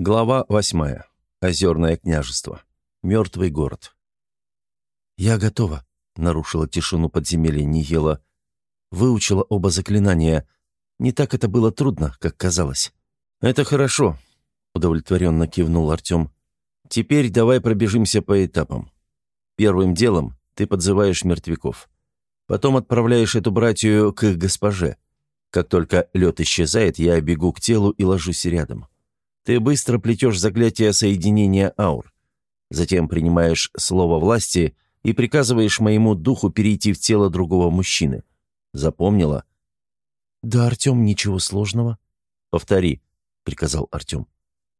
Глава восьмая. Озерное княжество. Мертвый город. «Я готова», — нарушила тишину подземелья Ниела. Выучила оба заклинания. Не так это было трудно, как казалось. «Это хорошо», — удовлетворенно кивнул Артем. «Теперь давай пробежимся по этапам. Первым делом ты подзываешь мертвяков. Потом отправляешь эту братью к госпоже. Как только лед исчезает, я бегу к телу и ложусь рядом. Ты быстро плетешь заклятие соединения аур. Затем принимаешь слово власти и приказываешь моему духу перейти в тело другого мужчины. Запомнила?» «Да, Артем, ничего сложного». «Повтори», — приказал Артем.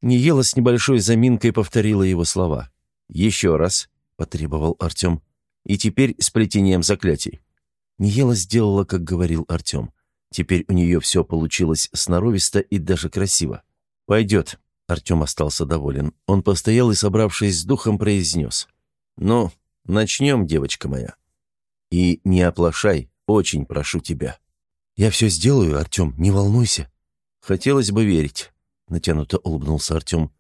Ниела с небольшой заминкой повторила его слова. «Еще раз», — потребовал Артем. «И теперь с плетением заклятий». Ниела сделала, как говорил Артем. Теперь у нее все получилось сноровисто и даже красиво. «Пойдет», — Артем остался доволен. Он постоял и, собравшись с духом, произнес. «Ну, начнем, девочка моя. И не оплошай, очень прошу тебя». «Я все сделаю, Артем, не волнуйся». «Хотелось бы верить», — натянуто улыбнулся Артем.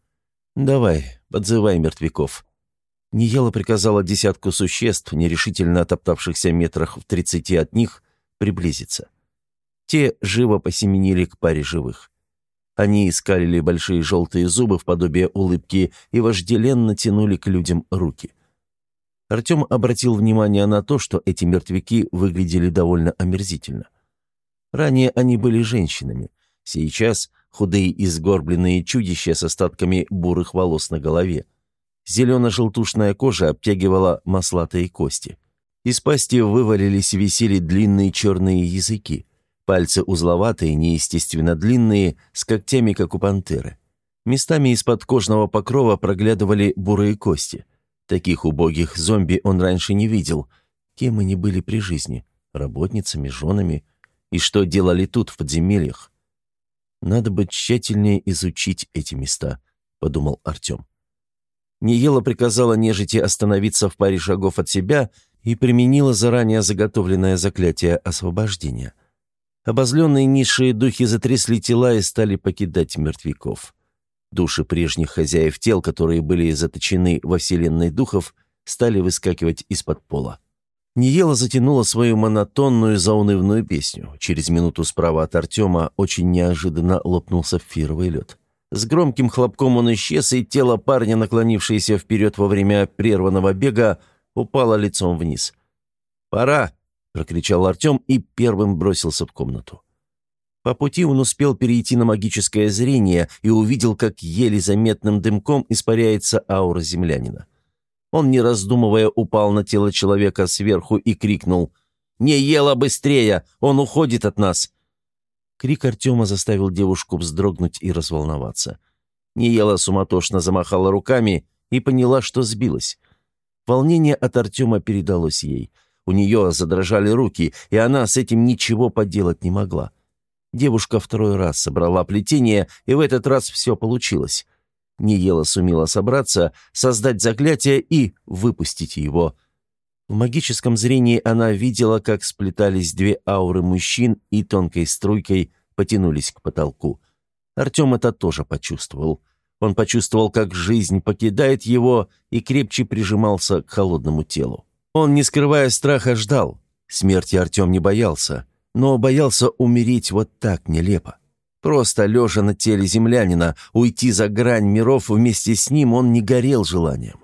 «Давай, подзывай мертвяков». Ниела приказала десятку существ, нерешительно отоптавшихся метрах в тридцати от них, приблизиться. Те живо посеменили к паре живых. Они искалили большие желтые зубы в подобие улыбки и вожделенно тянули к людям руки. Артем обратил внимание на то, что эти мертвяки выглядели довольно омерзительно. Ранее они были женщинами. Сейчас худые и сгорбленные чудища с остатками бурых волос на голове. Зелено-желтушная кожа обтягивала маслатые кости. Из пасти вывалились и висели длинные черные языки. Пальцы узловатые, неестественно длинные, с когтями, как у пантеры. Местами из-под кожного покрова проглядывали бурые кости. Таких убогих зомби он раньше не видел. Кем они были при жизни? Работницами, женами? И что делали тут, в подземельях? «Надо бы тщательнее изучить эти места», — подумал Артем. Ниела приказала нежити остановиться в паре шагов от себя и применила заранее заготовленное заклятие освобождения — Обозленные низшие духи затрясли тела и стали покидать мертвяков. Души прежних хозяев тел, которые были заточены во вселенной духов, стали выскакивать из-под пола. Ниела затянула свою монотонную заунывную песню. Через минуту справа от Артема очень неожиданно лопнул сапфировый лед. С громким хлопком он исчез, и тело парня, наклонившееся вперед во время прерванного бега, упало лицом вниз. «Пора!» — прокричал Артем и первым бросился в комнату. По пути он успел перейти на магическое зрение и увидел, как еле заметным дымком испаряется аура землянина. Он, не раздумывая, упал на тело человека сверху и крикнул «Не ела быстрее! Он уходит от нас!» Крик Артема заставил девушку вздрогнуть и разволноваться. Неела суматошно замахала руками и поняла, что сбилась. Волнение от Артема передалось ей — у нее задрожали руки, и она с этим ничего поделать не могла. Девушка второй раз собрала плетение, и в этот раз все получилось. Ниела сумела собраться, создать заклятие и выпустить его. В магическом зрении она видела, как сплетались две ауры мужчин и тонкой струйкой потянулись к потолку. Артем это тоже почувствовал. Он почувствовал, как жизнь покидает его и крепче прижимался к холодному телу. Он, не скрывая страха, ждал. Смерти Артем не боялся, но боялся умереть вот так нелепо. Просто лежа на теле землянина, уйти за грань миров вместе с ним он не горел желанием.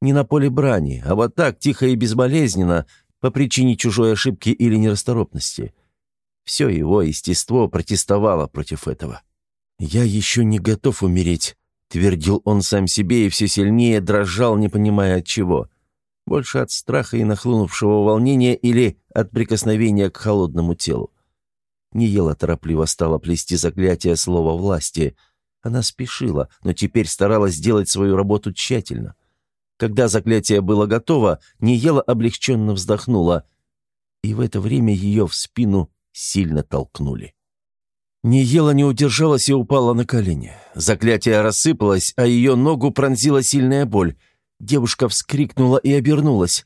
Не на поле брани, а вот так, тихо и безболезненно, по причине чужой ошибки или нерасторопности. Все его естество протестовало против этого. «Я еще не готов умереть», — твердил он сам себе и все сильнее дрожал, не понимая от чего. Больше от страха и нахлынувшего волнения или от прикосновения к холодному телу. Ниела торопливо стала плести заклятие слова власти. Она спешила, но теперь старалась сделать свою работу тщательно. Когда заклятие было готово, Ниела облегченно вздохнула, и в это время ее в спину сильно толкнули. Ниела не удержалась и упала на колени. Заклятие рассыпалось, а ее ногу пронзила сильная боль — Девушка вскрикнула и обернулась.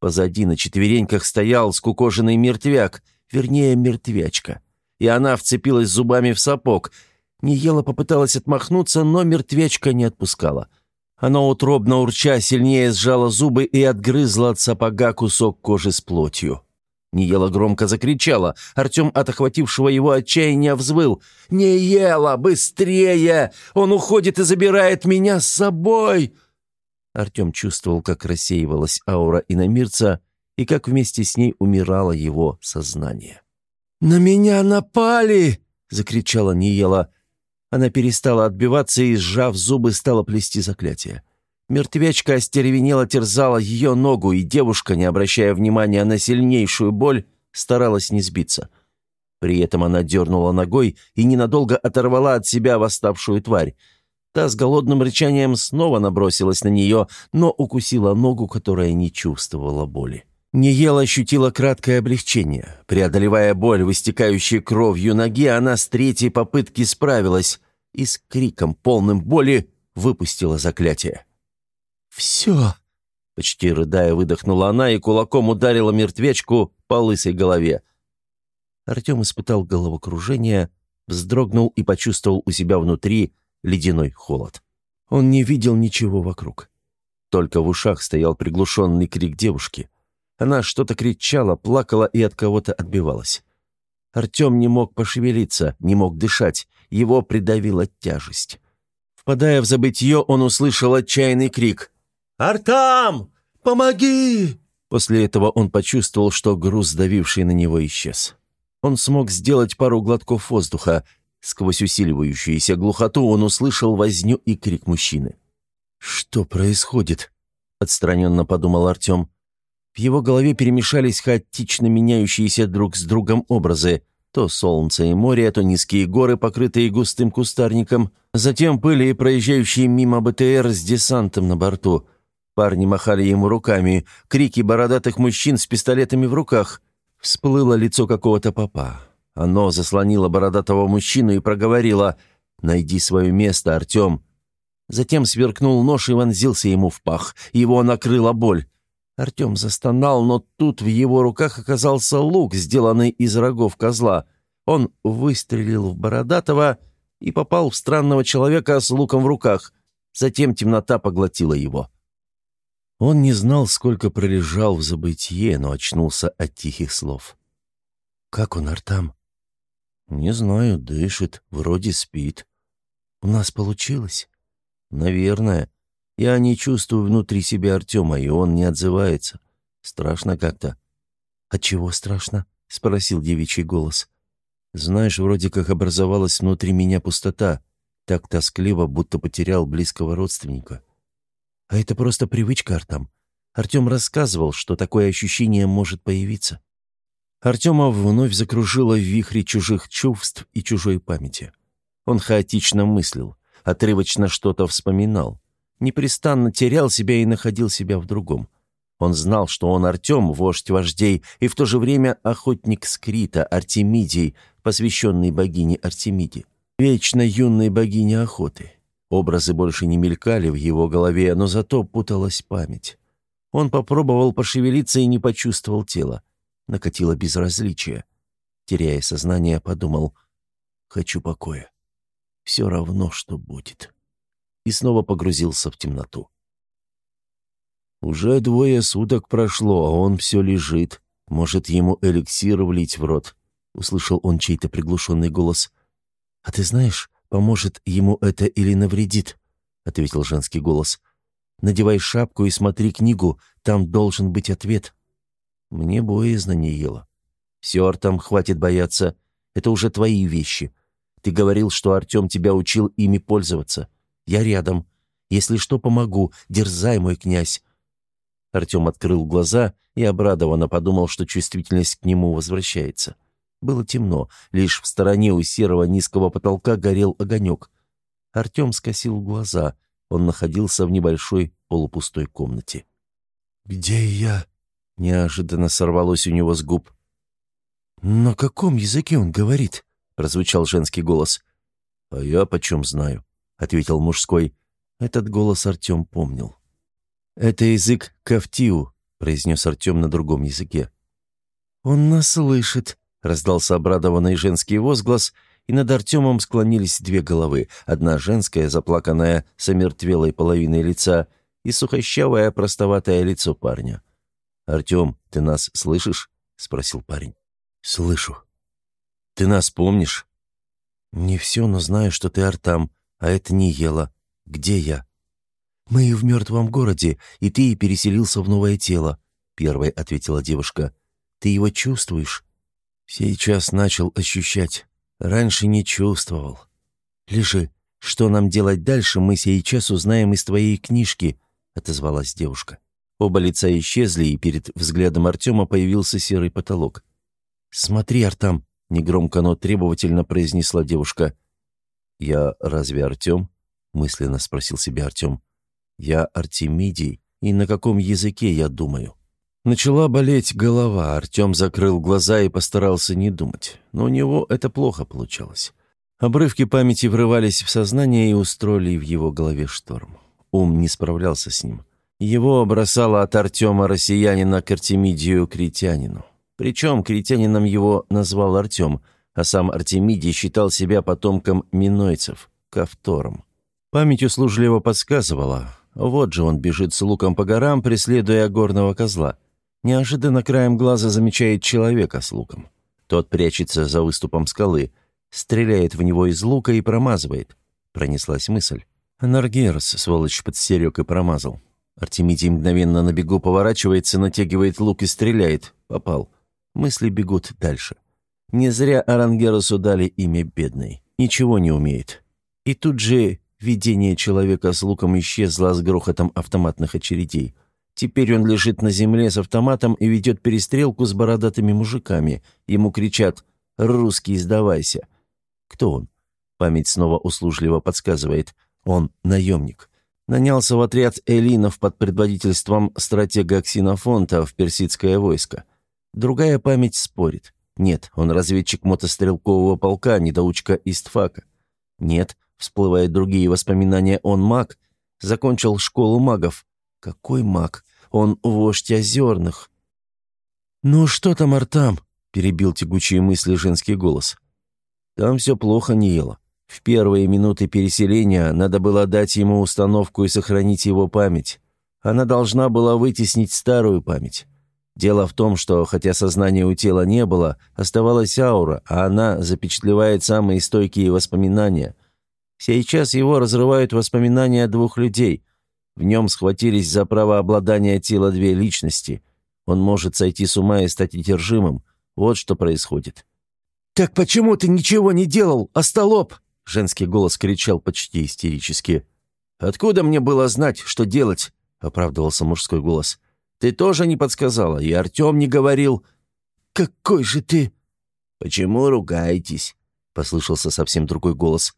Позади на четвереньках стоял скукоженный мертвяк, вернее, мертвячка. И она вцепилась зубами в сапог. Ниела попыталась отмахнуться, но мертвечка не отпускала. Она утробно урча сильнее сжала зубы и отгрызла от сапога кусок кожи с плотью. Ниела громко закричала. Артем от охватившего его отчаяния взвыл. «Не ела! Быстрее! Он уходит и забирает меня с собой!» Артем чувствовал, как рассеивалась аура иномирца и как вместе с ней умирало его сознание. «На меня напали!» — закричала Ниела. Она перестала отбиваться и, сжав зубы, стала плести заклятие. Мертвечка остервенела терзала ее ногу, и девушка, не обращая внимания на сильнейшую боль, старалась не сбиться. При этом она дернула ногой и ненадолго оторвала от себя восставшую тварь. Та с голодным рычанием снова набросилась на нее, но укусила ногу, которая не чувствовала боли. Ниела ощутила краткое облегчение. Преодолевая боль, выстекающей кровью ноги, она с третьей попытки справилась и с криком, полным боли, выпустила заклятие. «Все!» — почти рыдая выдохнула она и кулаком ударила мертвечку по лысой голове. Артем испытал головокружение, вздрогнул и почувствовал у себя внутри ледяной холод. Он не видел ничего вокруг. Только в ушах стоял приглушенный крик девушки. Она что-то кричала, плакала и от кого-то отбивалась. Артем не мог пошевелиться, не мог дышать, его придавила тяжесть. Впадая в забытье, он услышал отчаянный крик. «Артам! Помоги!» После этого он почувствовал, что груз, давивший на него, исчез. Он смог сделать пару глотков воздуха, Сквозь усиливающуюся глухоту он услышал возню и крик мужчины. «Что происходит?» — отстраненно подумал Артем. В его голове перемешались хаотично меняющиеся друг с другом образы. То солнце и море, то низкие горы, покрытые густым кустарником, затем пыли и проезжающие мимо БТР с десантом на борту. Парни махали ему руками, крики бородатых мужчин с пистолетами в руках. Всплыло лицо какого-то папа. Оно заслонило бородатого мужчину и проговорило «Найди свое место, Артем». Затем сверкнул нож и вонзился ему в пах. Его накрыла боль. Артем застонал, но тут в его руках оказался лук, сделанный из рогов козла. Он выстрелил в Бородатого и попал в странного человека с луком в руках. Затем темнота поглотила его. Он не знал, сколько пролежал в забытье, но очнулся от тихих слов. «Как он, Артам?» «Не знаю, дышит, вроде спит. У нас получилось?» «Наверное. Я не чувствую внутри себя Артема, и он не отзывается. Страшно как-то». «От чего страшно?» — спросил девичий голос. «Знаешь, вроде как образовалась внутри меня пустота, так тоскливо, будто потерял близкого родственника». «А это просто привычка, Артам. Артем рассказывал, что такое ощущение может появиться». Артема вновь закружило в вихре чужих чувств и чужой памяти. Он хаотично мыслил, отрывочно что-то вспоминал, непрестанно терял себя и находил себя в другом. Он знал, что он Артем, вождь вождей, и в то же время охотник Скрита, Артемидий, посвященный богине Артемиде, вечно юной богине охоты. Образы больше не мелькали в его голове, но зато путалась память. Он попробовал пошевелиться и не почувствовал тела накатило безразличие. Теряя сознание, подумал «Хочу покоя. Все равно, что будет». И снова погрузился в темноту. Уже двое суток прошло, а он все лежит. Может, ему эликсир влить в рот. Услышал он чей-то приглушенный голос. «А ты знаешь, поможет ему это или навредит?» — ответил женский голос. «Надевай шапку и смотри книгу, там должен быть ответ». Мне боязно. Все, Артем, хватит бояться. Это уже твои вещи. Ты говорил, что Артем тебя учил ими пользоваться. Я рядом. Если что, помогу. Дерзай, мой князь». Артем открыл глаза и обрадованно подумал, что чувствительность к нему возвращается. Было темно, лишь в стороне у серого низкого потолка горел огонек. Артем скосил глаза. Он находился в небольшой полупустой комнате. «Где я?» Неожиданно сорвалось у него с губ. «На каком языке он говорит?» — прозвучал женский голос. «А я почем знаю?» — ответил мужской. Этот голос Артем помнил. «Это язык Кафтиу», — произнес Артем на другом языке. «Он нас слышит», — раздался обрадованный женский возглас, и над Артемом склонились две головы, одна женская, заплаканная с омертвелой половиной лица, и сухощавое простоватое лицо парня. «Артем, ты нас слышишь?» — спросил парень. «Слышу». «Ты нас помнишь?» «Не все, но знаю, что ты Артам, а это не ела. Где я?» «Мы в мертвом городе, и ты переселился в новое тело», — первой ответила девушка. «Ты его чувствуешь?» «Сейчас начал ощущать. Раньше не чувствовал. Лежи. Что нам делать дальше, мы сейчас узнаем из твоей книжки», — отозвалась девушка. Оба лица исчезли, и перед взглядом Артема появился серый потолок. «Смотри, Артам», — негромко, но требовательно произнесла девушка. «Я разве Артем?» — мысленно спросил себя Артем. Я Артемидий, и на каком языке я думаю? Начала болеть голова, Артем закрыл глаза и постарался не думать. Но у него это плохо получалось. Обрывки памяти врывались в сознание и устроили в его голове шторм. Ум не справлялся с ним. Его бросало от Артема россиянина к Артемидию критянину. Причем критянином его назвал Артем, а сам Артемидий считал себя потомком минойцев, кавтором. Память услужливо подсказывала, вот же он бежит с луком по горам, преследуя горного козла. Неожиданно краем глаза замечает человека с луком. Тот прячется за выступом скалы, стреляет в него из лука и промазывает. Пронеслась мысль. Наргерс, сволочь, подстерег и промазал. Артемидий мгновенно на бегу поворачивается, натягивает лук и стреляет. Попал. Мысли бегут дальше. Не зря Арангерусу дали имя бедный. Ничего не умеет. И тут же Видение человека с луком исчезло с грохотом автоматных очередей. Теперь он лежит на земле с автоматом и ведет перестрелку с бородатыми мужиками. Ему кричат «Русский, сдавайся!» Кто он? Память снова услужливо подсказывает. Он наемник. Нанялся в отряд элинов под предводительством стратега Ксенофонта в персидское войско. Другая память спорит. Нет, он разведчик мотострелкового полка, недоучка Истфака. Нет, Всплывают другие воспоминания. Он маг. Закончил школу магов. Какой маг? Он вождь озерных. «Ну что там, Артам?» — перебил тягучие мысли женский голос. «Там все плохо, Ниела. В первые минуты переселения надо было дать ему установку и сохранить его память. Она должна была вытеснить старую память. Дело в том, что, хотя сознания у тела не было, оставалась аура, а она запечатлевает самые стойкие воспоминания. Сейчас его разрывают воспоминания двух людей. В нем схватились за право обладания тела две личности. Он может сойти с ума и стать одержимым. Вот что происходит. «Так почему ты ничего не делал, остолоп?» Женский голос кричал почти истерически. «Откуда мне было знать, что делать?» — оправдывался мужской голос. «Ты тоже не подсказала, и Артем не говорил». «Какой же ты...» «Почему ругаетесь?» — послышался совсем другой голос.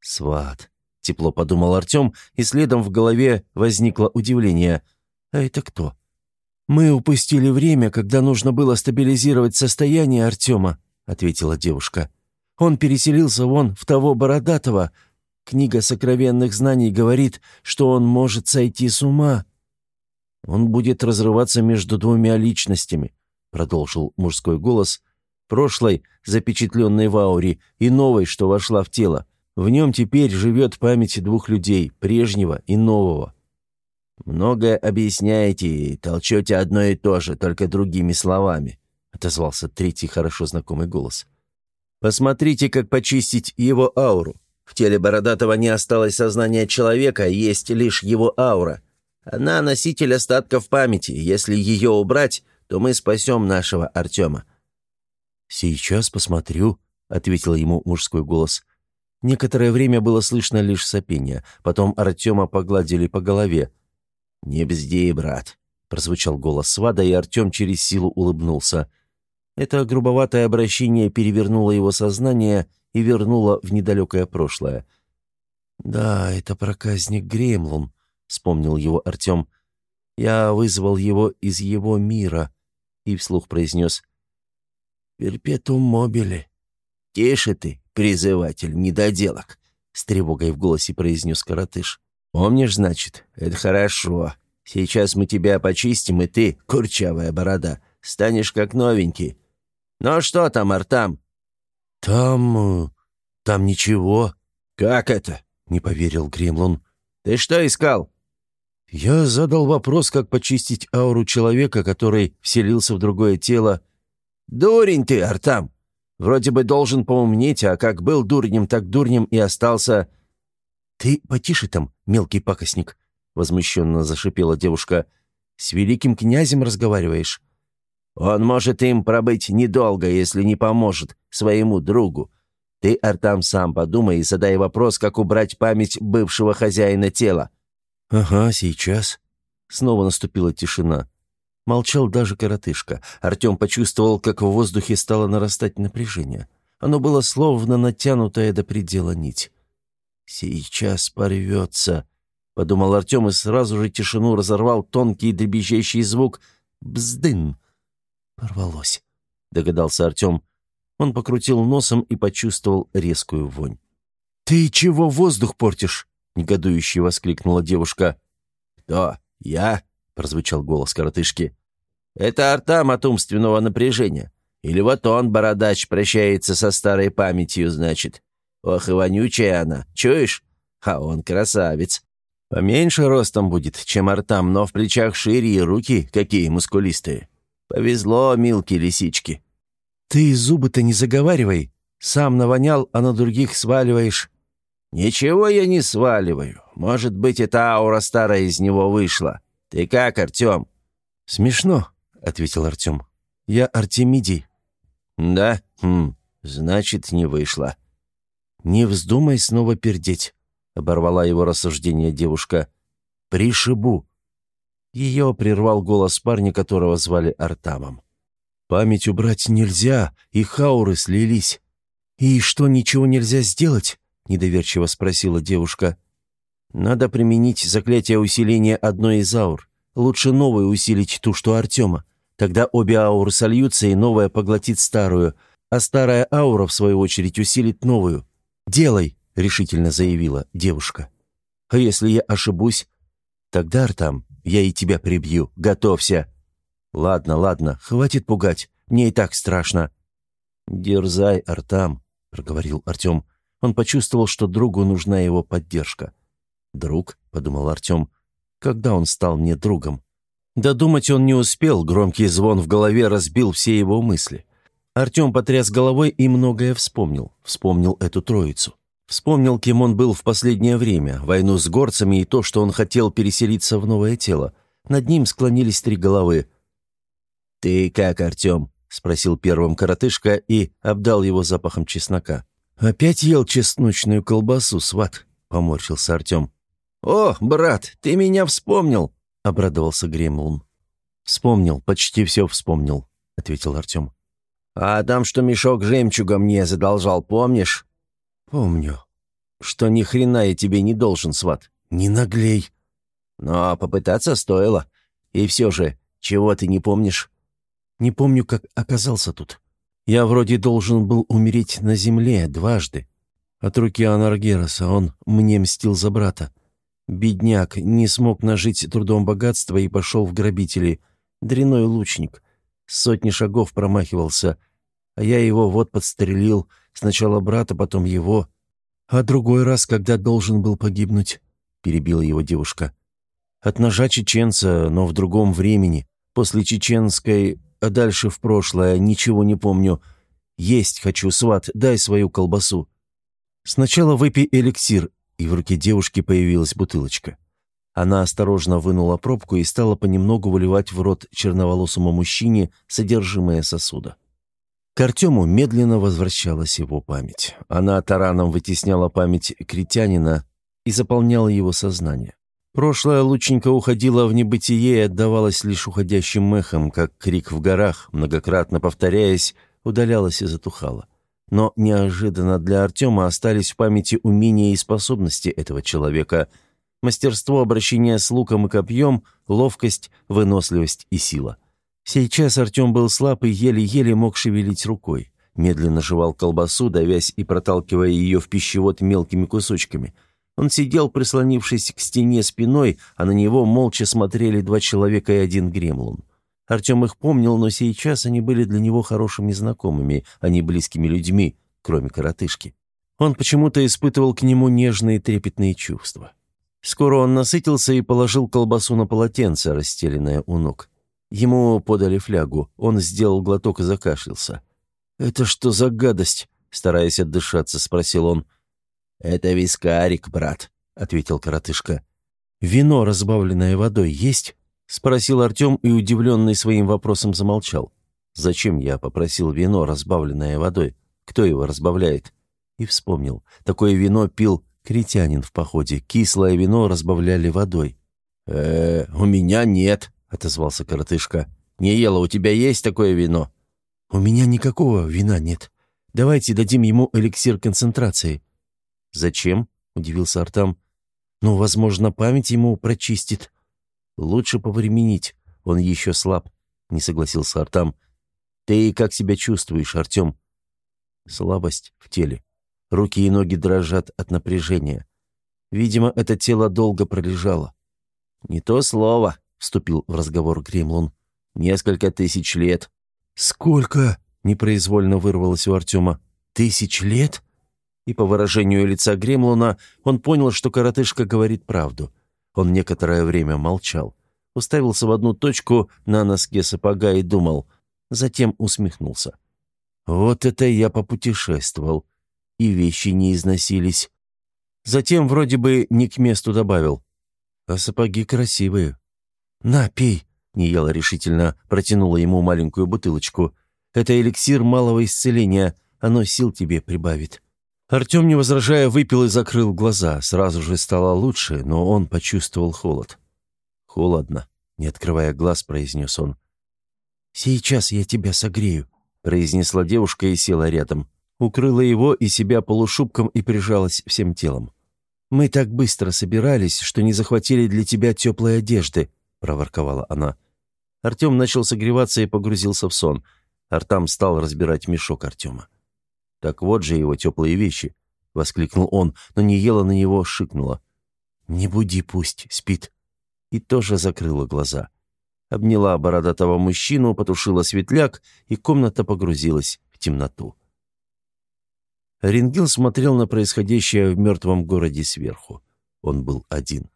«Сват», — тепло подумал Артем, и следом в голове возникло удивление. «А это кто?» «Мы упустили время, когда нужно было стабилизировать состояние Артема», — ответила девушка. «Он переселился вон в того бородатого. Книга сокровенных знаний говорит, что он может сойти с ума». «Он будет разрываться между двумя личностями», — продолжил мужской голос, прошлой, запечатленной в ауре, и новой, что вошла в тело. В нем теперь живет память двух людей, прежнего и нового. «Многое объясняете и толчете одно и то же, только другими словами», — отозвался третий хорошо знакомый голос. «Посмотрите, как почистить его ауру. В теле Бородатого не осталось сознания человека, есть лишь его аура. Она носитель остатков памяти. Если ее убрать, то мы спасем нашего Артема». «Сейчас посмотрю», — ответил ему мужской голос. Некоторое время было слышно лишь сопение. Потом Артема погладили по голове. «Не бзди, брат», — прозвучал голос свада, и Артем через силу улыбнулся. Это грубоватое обращение перевернуло его сознание и вернуло в недалекое прошлое. «Да, это проказник Гремлун», — вспомнил его Артем. «Я вызвал его из его мира», — и вслух произнес «Перпетум мобили». «Тише ты, «Призыватель недоделок», — с тревогой в голосе произнес коротыш. «Помнишь, значит? Это хорошо. Сейчас мы тебя почистим, и ты, курчавая борода, станешь как новенький. Ну что там, Артам?» «Там... Э, Там ничего». «Как это?» — не поверил Гремлун. «Ты что искал?» Я задал вопрос, как почистить ауру человека, который вселился в другое тело. «Дурень ты, Артам! Вроде бы должен поумнеть, а как был дурнем, так дурнем и остался...» «Ты потише там, мелкий пакостник», — возмущенно зашипела девушка. «С великим князем разговариваешь?» «Он может им пробыть недолго, если не поможет своему другу. Ты, Артам, сам подумай и задай вопрос, как убрать память бывшего хозяина тела». «Ага, сейчас». Снова наступила тишина. Молчал даже коротышка. Артем почувствовал, как в воздухе стало нарастать напряжение. Оно было словно натянутое до предела нить. «Сейчас порвется», — подумал Артем и сразу же тишину разорвал тонкий дребезжащий звук «бздын». «Порвалось», — догадался Артем. Он покрутил носом и почувствовал резкую вонь. «Ты чего воздух портишь?» — негодующе воскликнула девушка. «Кто? Я?» — прозвучал голос коротышки. «Это Артам от умственного напряжения. Или вот он, бородач, прощается со старой памятью, значит. Ох и вонючая она, чуешь? А он красавец. Поменьше ростом будет, чем Артам, но в плечах шире и руки какие мускулистые. Повезло, милки лисички». «Ты зубы-то не заговаривай. Сам навонял, а на других сваливаешь». «Ничего я не сваливаю. Может быть, эта аура старая из него вышла. Ты как, Артем?» «Смешно», — ответил Артем. «Я Артемидий». «Да? Хм, значит, не вышла». «Не вздумай снова пердеть», — оборвала его рассуждение девушка. «Пришибу». Ее прервал голос парня, которого звали Артамом. «Память убрать нельзя, и хауры слились. И что, ничего нельзя сделать?» — недоверчиво спросила девушка. «Надо применить заклятие усиления одной из аур. Лучше новую усилить ту, что Артема. Тогда обе ауры сольются, и новая поглотит старую, а старая аура, в свою очередь, усилит новую. Делай!» — решительно заявила девушка. «А если я ошибусь? Тогда, Артам, я и тебя прибью. Готовься!» «Ладно, ладно, хватит пугать. Мне и так страшно». «Дерзай, Артам», — проговорил Артем. Он почувствовал, что другу нужна его поддержка. «Друг?» — подумал Артем. «Когда он стал мне другом?» Додумать он не успел, громкий звон в голове разбил все его мысли. Артем потряс головой и многое вспомнил. Вспомнил эту троицу. Вспомнил, кем он был в последнее время, войну с горцами и то, что он хотел переселиться в новое тело. Над ним склонились три головы. «Ты как, Артем?» — спросил первым коротышка и обдал его запахом чеснока. «Опять ел чесночную колбасу, сват», — поморщился Артем. «О, брат, ты меня вспомнил!» — обрадовался Гремлун. «Вспомнил, почти все вспомнил», — ответил Артем. «А там, что мешок жемчуга мне задолжал, помнишь?» «Помню». «Что ни хрена я тебе не должен, сват». «Не наглей». «Но попытаться стоило. И все же, чего ты не помнишь?» «Не помню, как оказался тут. Я вроде должен был умереть на земле дважды. От руки Анаргероса он мне мстил за брата. Бедняк не смог нажить трудом богатства и пошел в грабители. Дряной лучник. Сотни шагов промахивался, а я его вот подстрелил. Сначала брата, потом его. А другой раз, когда должен был погибнуть, перебила его девушка. От ножа чеченца, но в другом времени. После чеченской а дальше в прошлое, ничего не помню. Есть хочу, сват, дай свою колбасу. Сначала выпей эликсир, и в руке девушки появилась бутылочка. Она осторожно вынула пробку и стала понемногу выливать в рот черноволосому мужчине содержимое сосуда. К Артему медленно возвращалась его память. Она тараном вытесняла память критянина и заполняла его сознание. Прошлое лучненько уходило в небытие и отдавалось лишь уходящим эхом, как крик в горах, многократно повторяясь, удалялось и затухало. Но неожиданно для Артема остались в памяти умения и способности этого человека, мастерство обращения с луком и копьем, ловкость, выносливость и сила. Сейчас Артем был слаб и еле-еле мог шевелить рукой. Медленно жевал колбасу, давясь и проталкивая ее в пищевод мелкими кусочками – он сидел, прислонившись к стене спиной, а на него молча смотрели два человека и один гремлун. Артем их помнил, но сейчас они были для него хорошими знакомыми, а не близкими людьми, кроме коротышки. Он почему-то испытывал к нему нежные трепетные чувства. Скоро он насытился и положил колбасу на полотенце, расстеленное у ног. Ему подали флягу, он сделал глоток и закашлялся. «Это что за гадость?» — стараясь отдышаться, спросил он. «Это вискарик, брат», — ответил коротышка. «Вино, разбавленное водой, есть?» — спросил Артем и, удивленный своим вопросом, замолчал. «Зачем я попросил вино, разбавленное водой? Кто его разбавляет?» И вспомнил. Такое вино пил критянин в походе. Кислое вино разбавляли водой. «Э, у меня нет», — отозвался коротышка. «Не ела, у тебя есть такое вино?» «У меня никакого вина нет. Давайте дадим ему эликсир концентрации». «Зачем?» — удивился Артам. «Ну, возможно, память ему прочистит». «Лучше повременить. Он еще слаб», — не согласился Артам. «Ты как себя чувствуешь, Артем?» «Слабость в теле. Руки и ноги дрожат от напряжения. Видимо, это тело долго пролежало. «Не то слово», — вступил в разговор Гремлун. «Несколько тысяч лет». «Сколько?» — непроизвольно вырвалось у Артема. «Тысяч лет?» И по выражению лица Гремлуна он понял, что коротышка говорит правду. Он некоторое время молчал, уставился в одну точку на носке сапога и думал, затем усмехнулся. «Вот это я попутешествовал и вещи не износились. Затем вроде бы не к месту добавил. А сапоги красивые. «На, пей!» — Ниела решительно протянула ему маленькую бутылочку. «Это эликсир малого исцеления, оно сил тебе прибавит». Артем, не возражая, выпил и закрыл глаза. Сразу же стало лучше, но он почувствовал холод. «Холодно», — не открывая глаз, произнес он. «Сейчас я тебя согрею», — произнесла девушка и села рядом укрыла его и себя полушубком и прижалась всем телом. «Мы так быстро собирались, что не захватили для тебя теплой одежды», — проворковала она. Артем начал согреваться и погрузился в сон. Артам стал разбирать мешок Артема. «Так вот же его теплые вещи», — воскликнул он, но не ела на него, шикнула. «Не буди, пусть, спит». И тоже закрыла глаза. Обняла бородатого мужчину, потушила светляк, и комната погрузилась в темноту. Оренгил смотрел на происходящее в мертвом городе сверху. Он был один.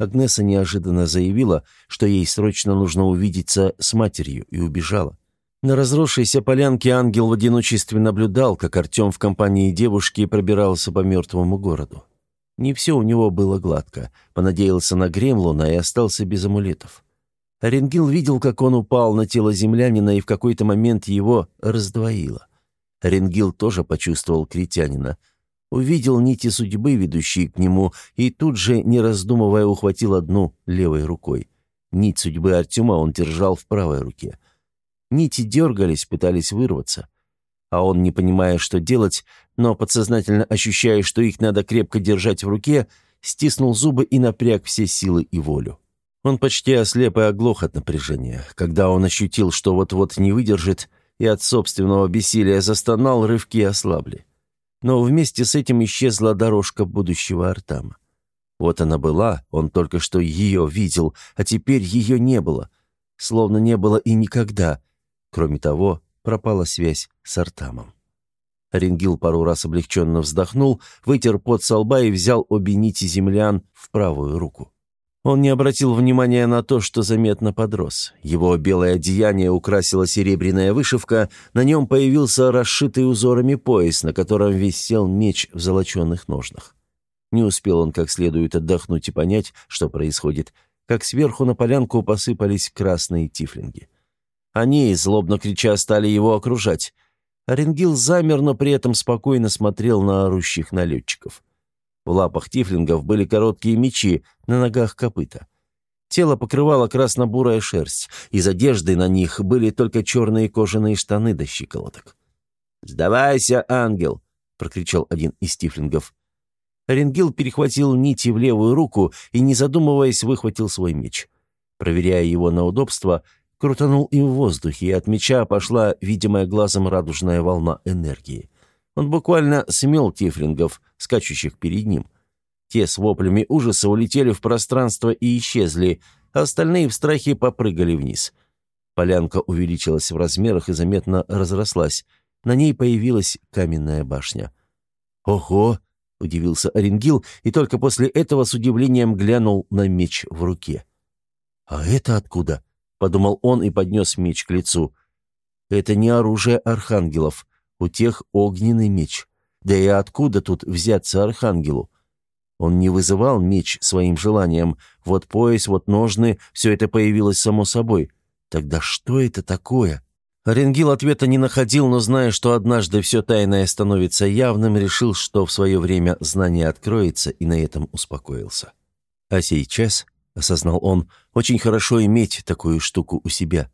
Агнеса неожиданно заявила, что ей срочно нужно увидеться с матерью, и убежала. На разросшейся полянке ангел в одиночестве наблюдал, как Артем в компании девушки пробирался по мертвому городу. Не все у него было гладко. Понадеялся на Гремлуна и остался без амулетов. Оренгил видел, как он упал на тело землянина и в какой-то момент его раздвоило. Ренгил тоже почувствовал критянина. Увидел нити судьбы, ведущие к нему, и тут же, не раздумывая, ухватил одну левой рукой. Нить судьбы Артема он держал в правой руке. Нити дергались, пытались вырваться. А он, не понимая, что делать, но подсознательно ощущая, что их надо крепко держать в руке, стиснул зубы и напряг все силы и волю. Он почти ослеп и оглох от напряжения. Когда он ощутил, что вот-вот не выдержит, и от собственного бессилия застонал, рывки ослабли. Но вместе с этим исчезла дорожка будущего Артама. Вот она была, он только что ее видел, а теперь ее не было. Словно не было и никогда. Кроме того, пропала связь с Артамом. Оренгил пару раз облегченно вздохнул, вытер пот со лба и взял обе нити землян в правую руку. Он не обратил внимания на то, что заметно подрос. Его белое одеяние украсила серебряная вышивка, на нем появился расшитый узорами пояс, на котором висел меч в золоченных ножнах. Не успел он как следует отдохнуть и понять, что происходит, как сверху на полянку посыпались красные тифлинги. Они, злобно крича, стали его окружать. Оренгил замер, но при этом спокойно смотрел на орущих налетчиков. В лапах тифлингов были короткие мечи, на ногах копыта. Тело покрывало красно-бурая шерсть, из одежды на них были только черные кожаные штаны до щиколоток. «Сдавайся, ангел!» — прокричал один из тифлингов. Оренгил перехватил нити в левую руку и, не задумываясь, выхватил свой меч. Проверяя его на удобство, крутанул им в воздухе, и от меча пошла видимая глазом радужная волна энергии. Он буквально смел тифлингов, скачущих перед ним. Те с воплями ужаса улетели в пространство и исчезли, а остальные в страхе попрыгали вниз. Полянка увеличилась в размерах и заметно разрослась. На ней появилась каменная башня. «Ого!» — удивился Оренгил и только после этого с удивлением глянул на меч в руке. «А это откуда?» — подумал он и поднес меч к лицу. «Это не оружие архангелов. У тех огненный меч. Да и откуда тут взяться архангелу? Он не вызывал меч своим желанием. Вот пояс, вот ножны, все это появилось само собой. Тогда что это такое?» Оренгил ответа не находил, но, зная, что однажды все тайное становится явным, решил, что в свое время знание откроется, и на этом успокоился. А сейчас, — осознал он, — очень хорошо иметь такую штуку у себя.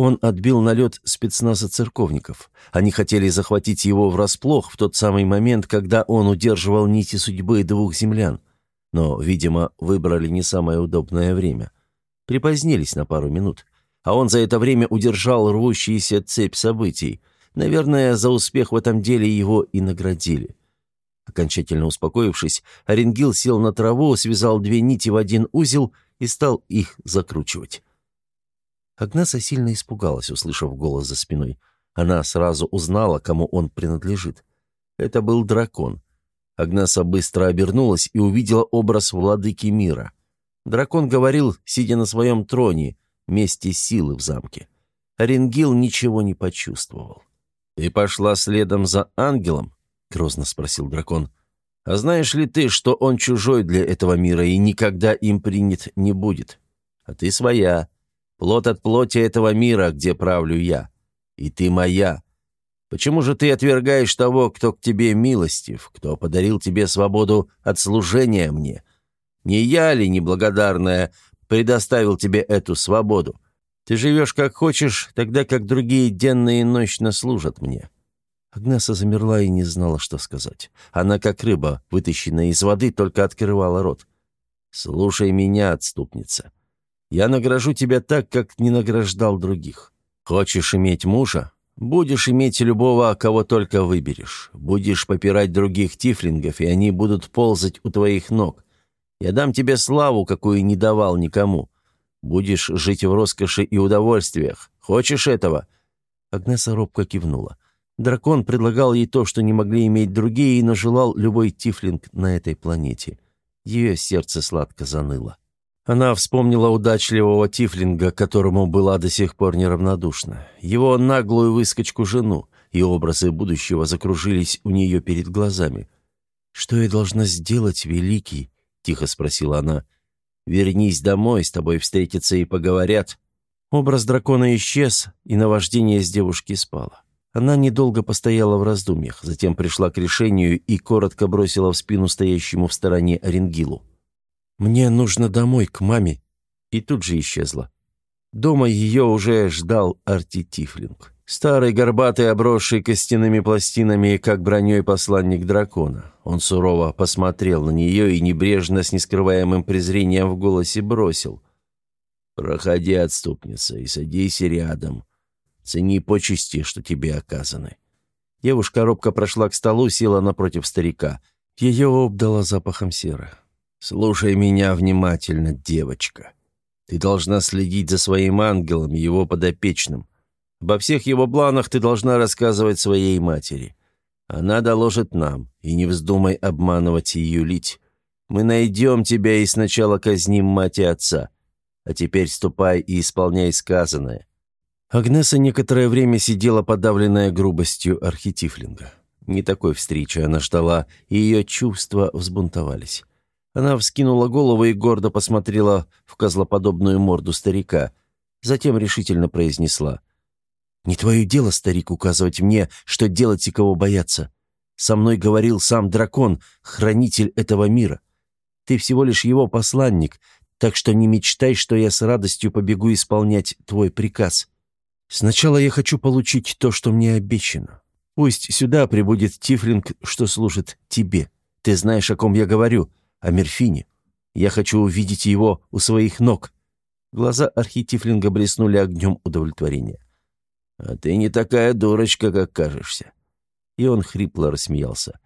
Он отбил налет спецназа церковников. Они хотели захватить его врасплох в тот самый момент, когда он удерживал нити судьбы двух землян. Но, видимо, выбрали не самое удобное время. Припозднились на пару минут а он за это время удержал рвущийся цепь событий. Наверное, за успех в этом деле его и наградили. Окончательно успокоившись, Оренгил сел на траву, связал две нити в один узел и стал их закручивать. Агнеса сильно испугалась, услышав голос за спиной. Она сразу узнала, кому он принадлежит. Это был дракон. Агнеса быстро обернулась и увидела образ владыки мира. Дракон говорил, сидя на своем троне, месте силы в замке. Оренгил ничего не почувствовал. «Ты пошла следом за ангелом?» — грозно спросил дракон. «А знаешь ли ты, что он чужой для этого мира и никогда им принят не будет? А ты своя, плод от плоти этого мира, где правлю я. И ты моя. Почему же ты отвергаешь того, кто к тебе милостив, кто подарил тебе свободу от служения мне? Не я ли, неблагодарная, предоставил тебе эту свободу. Ты живешь как хочешь, тогда как другие денно и ночно служат мне». Агнеса замерла и не знала, что сказать. Она, как рыба, вытащенная из воды, только открывала рот. «Слушай меня, отступница. Я награжу тебя так, как не награждал других. Хочешь иметь мужа? Будешь иметь любого, кого только выберешь. Будешь попирать других тифлингов, и они будут ползать у твоих ног. Я дам тебе славу, какую не давал никому. Будешь жить в роскоши и удовольствиях. Хочешь этого?» Агнеса робко кивнула. Дракон предлагал ей то, что не могли иметь другие, но желал любой тифлинг на этой планете. Ее сердце сладко заныло. Она вспомнила удачливого тифлинга, которому была до сих пор неравнодушна. Его наглую выскочку жену, и образы будущего закружились у нее перед глазами. «Что я должна сделать, великий?» — тихо спросила она. «Вернись домой, с тобой встретятся и поговорят». Образ дракона исчез, и наваждение с девушки спало. Она недолго постояла в раздумьях, затем пришла к решению и коротко бросила в спину стоящему в стороне Оренгилу. «Мне нужно домой, к маме», и тут же исчезла. Дома ее уже ждал Арти Тифлинг. Старый, горбатый, обросший костяными пластинами, как броней посланник дракона. Он сурово посмотрел на нее и небрежно, с нескрываемым презрением в голосе бросил. «Проходи, отступница, и садись рядом. Цени почести, что тебе оказаны». Девушка робко прошла к столу, села напротив старика. Ее обдала запахом серы. «Слушай меня внимательно, девочка. Ты должна следить за своим ангелом, его подопечным. Обо всех его планах ты должна рассказывать своей матери. Она доложит нам, и не вздумай обманывать и юлить. Мы найдем тебя и сначала казним мать и отца. А теперь ступай и исполняй сказанное». Агнеса некоторое время сидела подавленная грубостью архитифлинга. Не такой встречи она ждала, и ее чувства взбунтовались. Она вскинула голову и гордо посмотрела в козлоподобную морду старика. Затем решительно произнесла. Не твое дело, старик, указывать мне, что делать и кого бояться. Со мной говорил сам дракон, хранитель этого мира. Ты всего лишь его посланник, так что не мечтай, что я с радостью побегу исполнять твой приказ. Сначала я хочу получить то, что мне обещано. Пусть сюда прибудет Тифлинг, что служит тебе. Ты знаешь, о ком я говорю, о Мерфине. Я хочу увидеть его у своих ног». Глаза архитифлинга блеснули огнем удовлетворения. «А ты не такая дурочка, как кажешься». И он хрипло рассмеялся.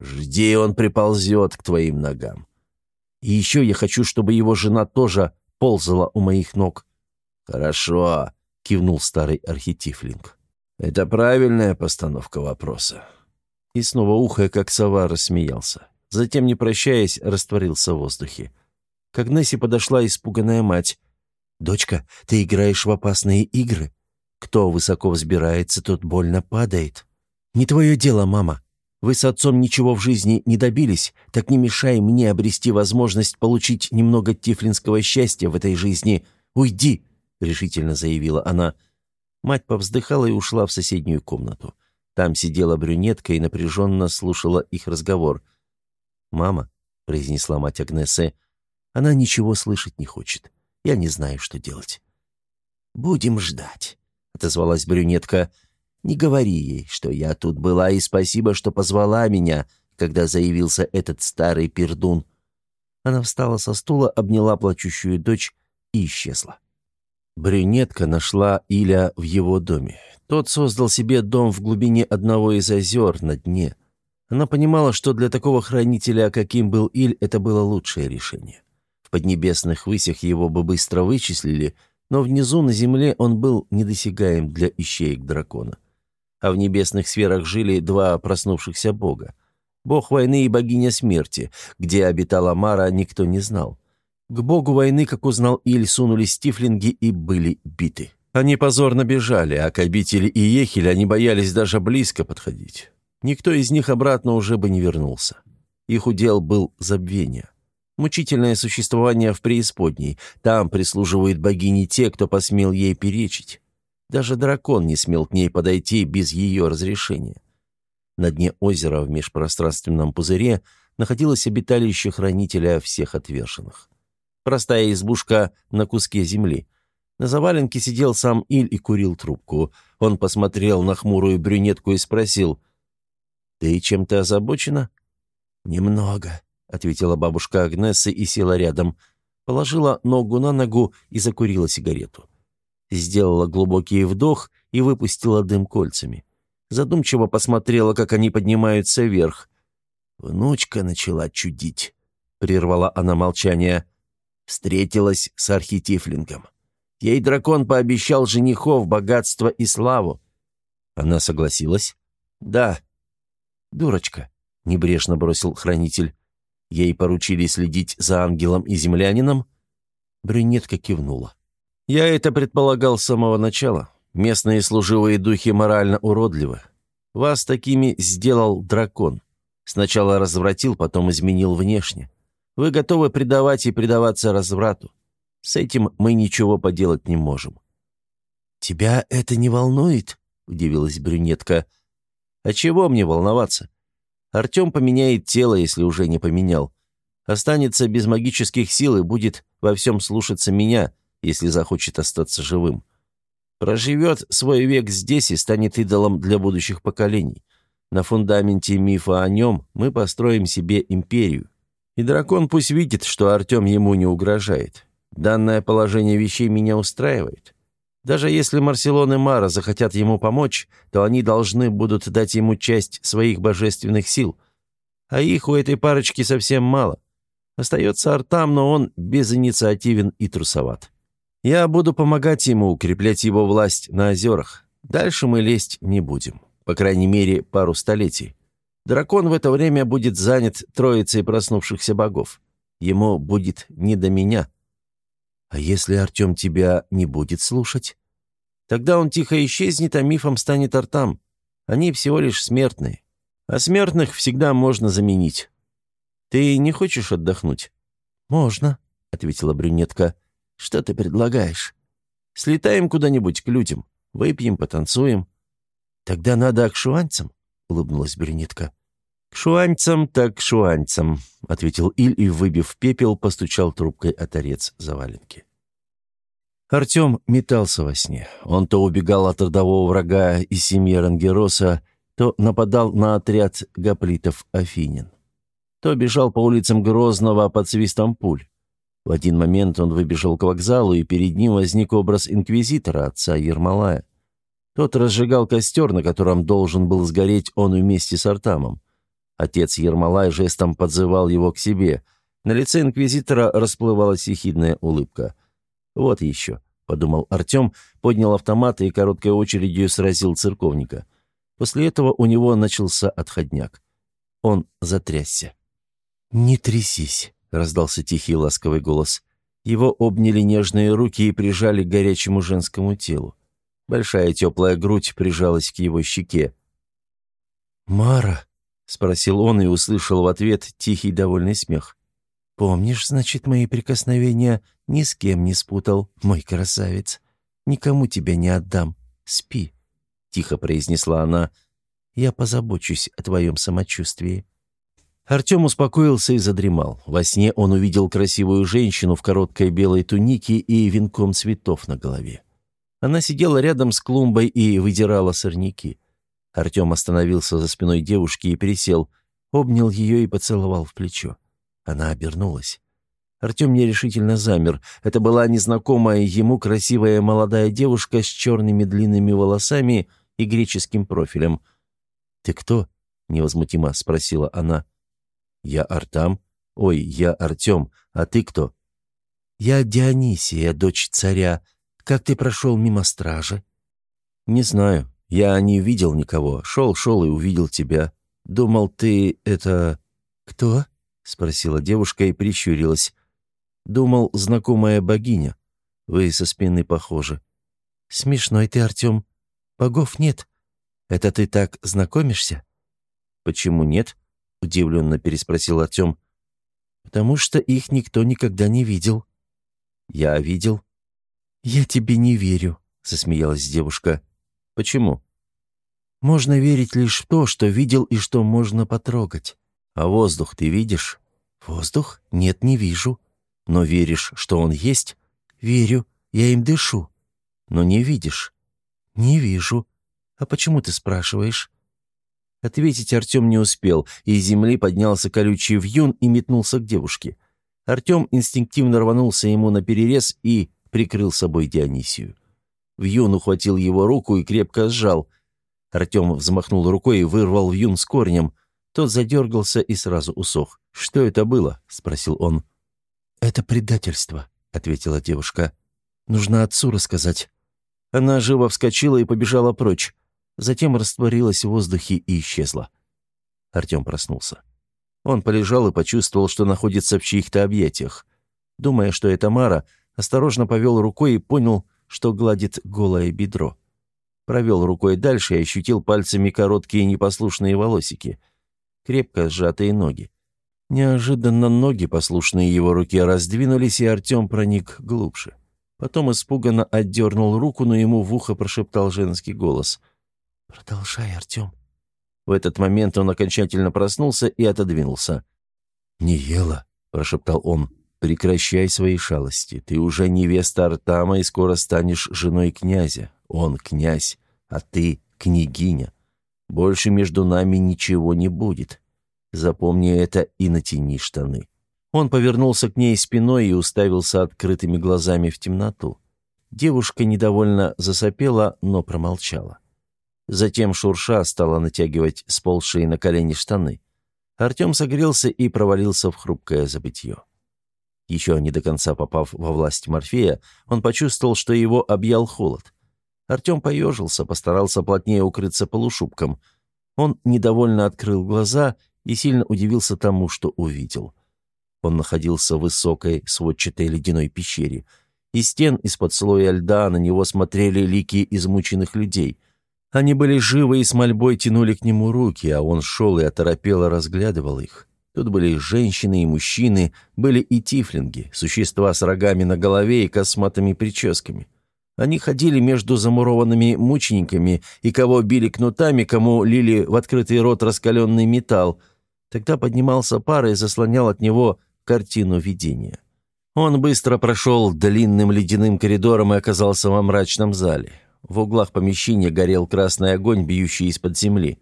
«Жди, он приползет к твоим ногам. И еще я хочу, чтобы его жена тоже ползала у моих ног». «Хорошо», — кивнул старый архитифлинг. «Это правильная постановка вопроса. И снова ухая, как сова, рассмеялся. Затем, не прощаясь, растворился в воздухе. К Агнессе подошла испуганная мать. «Дочка, ты играешь в опасные игры. Кто высоко взбирается, тот больно падает. Не твое дело, мама. Вы с отцом ничего в жизни не добились, так не мешай мне обрести возможность получить немного тифлинского счастья в этой жизни. Уйди!» — решительно заявила она. Мать повздыхала и ушла в соседнюю комнату. Там сидела брюнетка и напряженно слушала их разговор. «Мама», — произнесла мать Агнесы, — «она ничего слышать не хочет. Я не знаю, что делать». «Будем ждать», — отозвалась брюнетка. Не говори ей, что я тут была, и спасибо, что позвала меня, когда заявился этот старый пердун». Она встала со стула, обняла плачущую дочь и исчезла. Брюнетка нашла Иля в его доме. Тот создал себе дом в глубине одного из озер на дне. Она понимала, что для такого хранителя, каким был Иль, это было лучшее решение. В поднебесных высях его бы быстро вычислили, но внизу на земле он был недосягаем для ищеек дракона а в небесных сферах жили два проснувшихся бога. Бог войны и богиня смерти, где обитала Мара, никто не знал. К богу войны, как узнал Иль, сунулись тифлинги и были биты. Они позорно бежали, а к обители и они боялись даже близко подходить. Никто из них обратно уже бы не вернулся. Их удел был забвение. Мучительное существование в преисподней. Там прислуживают богини те, кто посмел ей перечить. Даже дракон не смел к ней подойти без ее разрешения. На дне озера в межпространственном пузыре находилось обиталище хранителя всех отверженных. Простая избушка на куске земли. На заваленке сидел сам Иль и курил трубку. Он посмотрел на хмурую брюнетку и спросил, «Ты чем-то озабочена?» «Немного», — ответила бабушка Агнесса и села рядом. Положила ногу на ногу и закурила сигарету сделала глубокий вдох и выпустила дым кольцами. Задумчиво посмотрела, как они поднимаются вверх. «Внучка начала чудить», — прервала она молчание. Встретилась с архитифлингом. Ей дракон пообещал женихов, богатство и славу. Она согласилась? «Да». «Дурочка», — небрежно бросил хранитель. Ей поручили следить за ангелом и землянином. Брюнетка кивнула. Я это предполагал с самого начала. Местные служивые духи морально уродливы. Вас такими сделал дракон. Сначала развратил, потом изменил внешне. Вы готовы предавать и предаваться разврату. С этим мы ничего поделать не можем». «Тебя это не волнует?» — удивилась брюнетка. «А чего мне волноваться? Артем поменяет тело, если уже не поменял. Останется без магических сил и будет во всем слушаться меня, если захочет остаться живым. Проживет свой век здесь и станет идолом для будущих поколений. На фундаменте мифа о нем мы построим себе империю. И дракон пусть видит, что Артем ему не угрожает. Данное положение вещей меня устраивает. Даже если Марселон и Мара захотят ему помочь, то они должны будут дать ему часть своих божественных сил. А их у этой парочки совсем мало. Остается Артам, но он безинициативен и трусоват. Я буду помогать ему укреплять его власть на озерах. Дальше мы лезть не будем. По крайней мере, пару столетий. Дракон в это время будет занят троицей проснувшихся богов. Ему будет не до меня. А если Артем тебя не будет слушать? Тогда он тихо исчезнет, а мифом станет Артам. Они всего лишь смертные. А смертных всегда можно заменить. Ты не хочешь отдохнуть? «Можно», — ответила брюнетка. Что ты предлагаешь? Слетаем куда-нибудь к людям, выпьем, потанцуем». «Тогда надо к шуанцам», — улыбнулась брюнетка. «К шуанцам так шуанцам», — ответил Иль и, выбив пепел, постучал трубкой о торец заваленки. Артем метался во сне. Он то убегал от родового врага из семьи Рангероса, то нападал на отряд гоплитов Афинин. То бежал по улицам Грозного под свистом пуль. В один момент он выбежал к вокзалу, и перед ним возник образ инквизитора, отца Ермолая. Тот разжигал костер, на котором должен был сгореть он вместе с Артамом. Отец Ермолай жестом подзывал его к себе. На лице инквизитора расплывалась ехидная улыбка. «Вот еще», — подумал Артем, поднял автомат и короткой очередью сразил церковника. После этого у него начался отходняк. Он затрясся. «Не трясись», — раздался тихий ласковый голос. Его обняли нежные руки и прижали к горячему женскому телу. Большая теплая грудь прижалась к его щеке. «Мара», — спросил он и услышал в ответ тихий довольный смех. «Помнишь, значит, мои прикосновения ни с кем не спутал, мой красавец? Никому тебя не отдам. Спи», — тихо произнесла она. «Я позабочусь о твоем самочувствии». Артем успокоился и задремал. Во сне он увидел красивую женщину в короткой белой тунике и венком цветов на голове. Она сидела рядом с клумбой и выдирала сорняки. Артем остановился за спиной девушки и пересел, обнял ее и поцеловал в плечо. Она обернулась. Артем нерешительно замер. Это была незнакомая ему красивая молодая девушка с черными длинными волосами и греческим профилем. «Ты кто?» — невозмутимо спросила она. «Я Артам. Ой, я Артем. А ты кто?» «Я Дионисия, дочь царя. Как ты прошел мимо стражи?» «Не знаю. Я не видел никого. Шел-шел и увидел тебя. Думал, ты это...» «Кто?» — спросила девушка и прищурилась. «Думал, знакомая богиня. Вы со спины похожи». «Смешной ты, Артем. Богов нет. Это ты так знакомишься?» «Почему нет?» — удивленно переспросил Артем. «Потому что их никто никогда не видел». «Я видел». «Я тебе не верю», — засмеялась девушка. «Почему?» «Можно верить лишь в то, что видел и что можно потрогать. А воздух ты видишь?» «Воздух? Нет, не вижу. Но веришь, что он есть?» «Верю. Я им дышу». «Но не видишь?» «Не вижу. А почему ты спрашиваешь?» Ответить Артем не успел, и из земли поднялся колючий вьюн и метнулся к девушке. Артем инстинктивно рванулся ему на перерез и прикрыл собой Дионисию. Вьюн ухватил его руку и крепко сжал. Артем взмахнул рукой и вырвал вьюн с корнем. Тот задергался и сразу усох. «Что это было?» — спросил он. «Это предательство», — ответила девушка. «Нужно отцу рассказать». Она живо вскочила и побежала прочь затем растворилась в воздухе и исчезла. Артем проснулся. Он полежал и почувствовал, что находится в чьих-то объятиях. Думая, что это Мара, осторожно повел рукой и понял, что гладит голое бедро. Провел рукой дальше и ощутил пальцами короткие непослушные волосики. Крепко сжатые ноги. Неожиданно ноги, послушные его руке, раздвинулись, и Артем проник глубже. Потом испуганно отдернул руку, но ему в ухо прошептал женский голос — «Продолжай, Артем». В этот момент он окончательно проснулся и отодвинулся. «Не ела», — прошептал он. «Прекращай свои шалости. Ты уже невеста Артама и скоро станешь женой князя. Он князь, а ты княгиня. Больше между нами ничего не будет. Запомни это и натяни штаны». Он повернулся к ней спиной и уставился открытыми глазами в темноту. Девушка недовольно засопела, но промолчала. Затем шурша стала натягивать сползшие на колени штаны. Артем согрелся и провалился в хрупкое забытье. Еще не до конца попав во власть Морфея, он почувствовал, что его объял холод. Артем поежился, постарался плотнее укрыться полушубком. Он недовольно открыл глаза и сильно удивился тому, что увидел. Он находился в высокой сводчатой ледяной пещере. Из стен из-под слоя льда на него смотрели лики измученных людей — они были живы и с мольбой тянули к нему руки, а он шел и оторопело разглядывал их. Тут были женщины и мужчины, были и тифлинги, существа с рогами на голове и косматыми прическами. Они ходили между замурованными мучениками, и кого били кнутами, кому лили в открытый рот раскаленный металл. Тогда поднимался пар и заслонял от него картину видения. Он быстро прошел длинным ледяным коридором и оказался во мрачном зале. В углах помещения горел красный огонь, бьющий из-под земли.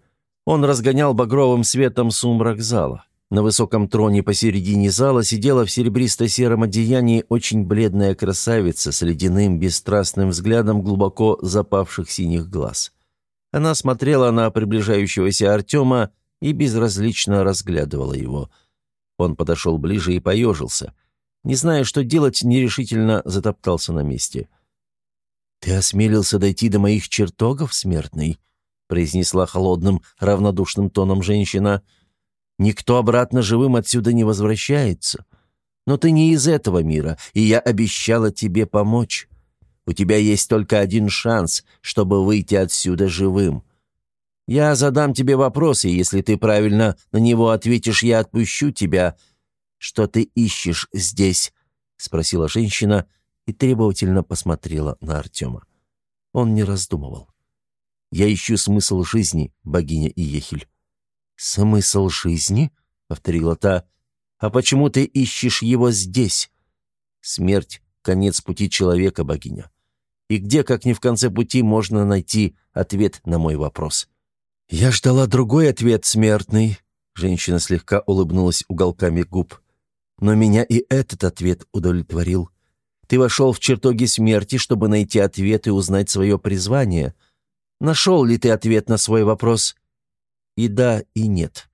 Он разгонял багровым светом сумрак зала. На высоком троне посередине зала сидела в серебристо-сером одеянии очень бледная красавица с ледяным бесстрастным взглядом глубоко запавших синих глаз. Она смотрела на приближающегося Артема и безразлично разглядывала его. Он подошел ближе и поежился. Не зная, что делать, нерешительно затоптался на месте — «Ты осмелился дойти до моих чертогов, смертный? произнесла холодным, равнодушным тоном женщина. «Никто обратно живым отсюда не возвращается. Но ты не из этого мира, и я обещала тебе помочь. У тебя есть только один шанс, чтобы выйти отсюда живым. Я задам тебе вопрос, и если ты правильно на него ответишь, я отпущу тебя. Что ты ищешь здесь?» — спросила женщина и требовательно посмотрела на Артема. Он не раздумывал. «Я ищу смысл жизни, богиня Иехель». «Смысл жизни?» — повторила та. «А почему ты ищешь его здесь?» «Смерть — конец пути человека, богиня. И где, как ни в конце пути, можно найти ответ на мой вопрос?» «Я ждала другой ответ, смертный», — женщина слегка улыбнулась уголками губ. «Но меня и этот ответ удовлетворил. Ты вошел в чертоги смерти, чтобы найти ответ и узнать свое призвание. Нашел ли ты ответ на свой вопрос?» «И да, и нет».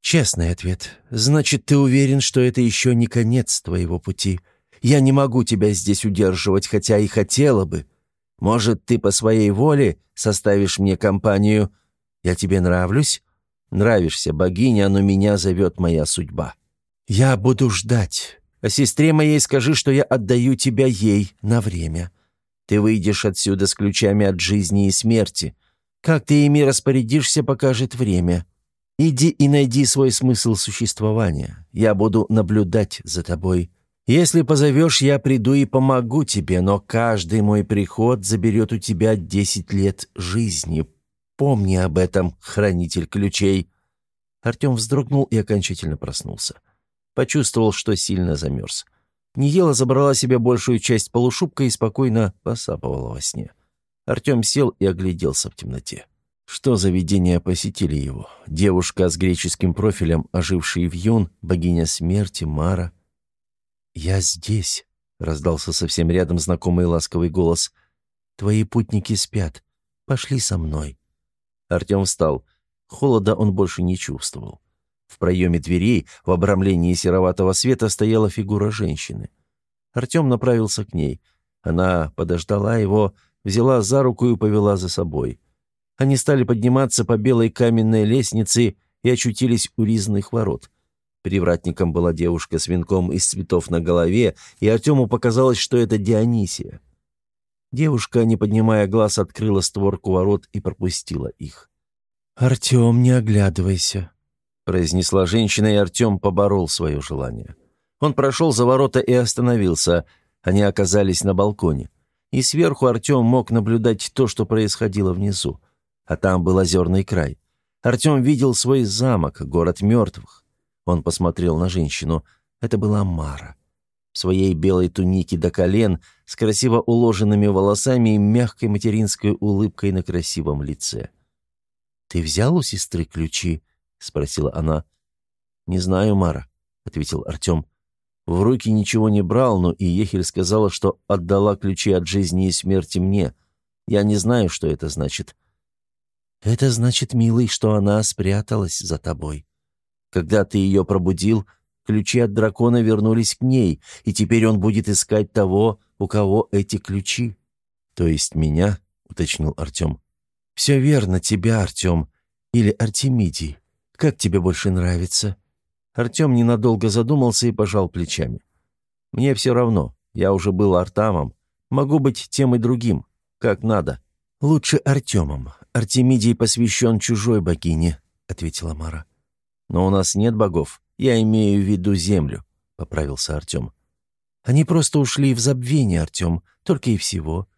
«Честный ответ. Значит, ты уверен, что это еще не конец твоего пути. Я не могу тебя здесь удерживать, хотя и хотела бы. Может, ты по своей воле составишь мне компанию? Я тебе нравлюсь? Нравишься, богиня, но меня зовет моя судьба. Я буду ждать. А сестре моей скажи, что я отдаю тебя ей на время. Ты выйдешь отсюда с ключами от жизни и смерти. Как ты ими распорядишься, покажет время. Иди и найди свой смысл существования. Я буду наблюдать за тобой. Если позовешь, я приду и помогу тебе, но каждый мой приход заберет у тебя десять лет жизни. Помни об этом, хранитель ключей». Артем вздрогнул и окончательно проснулся. Почувствовал, что сильно замерз. Ниела забрала себе большую часть полушубка и спокойно посапывала во сне. Артем сел и огляделся в темноте. Что за видения посетили его? Девушка с греческим профилем, оживший в юн, богиня смерти, Мара — «Я здесь», — раздался совсем рядом знакомый ласковый голос. «Твои путники спят. Пошли со мной». Артем встал. Холода он больше не чувствовал. В проеме дверей, в обрамлении сероватого света, стояла фигура женщины. Артем направился к ней. Она подождала его, взяла за руку и повела за собой. Они стали подниматься по белой каменной лестнице и очутились у ризных ворот. Привратником была девушка с венком из цветов на голове, и Артему показалось, что это Дионисия. Девушка, не поднимая глаз, открыла створку ворот и пропустила их. «Артем, не оглядывайся», — произнесла женщина, и Артем поборол свое желание. Он прошел за ворота и остановился. Они оказались на балконе. И сверху Артем мог наблюдать то, что происходило внизу. А там был озерный край. Артем видел свой замок, город мертвых. Он посмотрел на женщину. Это была Мара. В своей белой тунике до колен, с красиво уложенными волосами и мягкой материнской улыбкой на красивом лице. «Ты взял у сестры ключи?» — спросила она. «Не знаю, Мара», — ответил Артем. «В руки ничего не брал, но и Ехель сказала, что отдала ключи от жизни и смерти мне. Я не знаю, что это значит». «Это значит, милый, что она спряталась за тобой», когда ты ее пробудил, ключи от дракона вернулись к ней, и теперь он будет искать того, у кого эти ключи». «То есть меня?» — уточнил Артем. «Все верно, тебя, Артем. Или Артемидий. Как тебе больше нравится?» Артем ненадолго задумался и пожал плечами. «Мне все равно. Я уже был Артамом. Могу быть тем и другим. Как надо». «Лучше Артемом. Артемидий посвящен чужой богине», — ответила Мара. «Но у нас нет богов. Я имею в виду землю», — поправился Артем. «Они просто ушли в забвение, Артем, только и всего.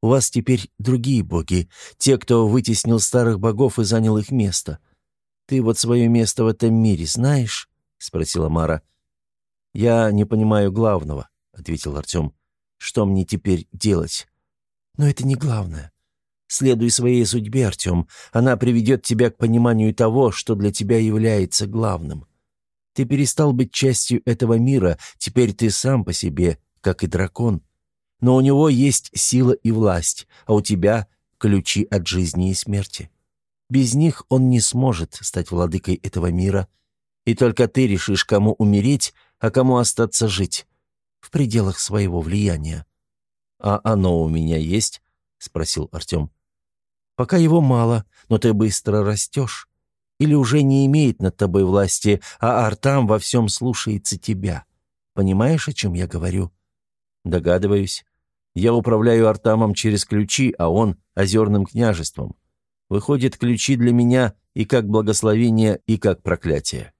У вас теперь другие боги, те, кто вытеснил старых богов и занял их место. Ты вот свое место в этом мире знаешь?» — спросила Мара. «Я не понимаю главного», — ответил Артем. «Что мне теперь делать?» «Но это не главное. Следуй своей судьбе, Артем. Она приведет тебя к пониманию того, что для тебя является главным. Ты перестал быть частью этого мира, теперь ты сам по себе, как и дракон. Но у него есть сила и власть, а у тебя — ключи от жизни и смерти. Без них он не сможет стать владыкой этого мира, и только ты решишь, кому умереть, а кому остаться жить, в пределах своего влияния. «А оно у меня есть?» — спросил Артем. Пока его мало, но ты быстро растешь. Или уже не имеет над тобой власти, а Артам во всем слушается тебя. Понимаешь, о чем я говорю?» «Догадываюсь. Я управляю Артамом через ключи, а он — озерным княжеством. Выходит, ключи для меня и как благословение, и как проклятие».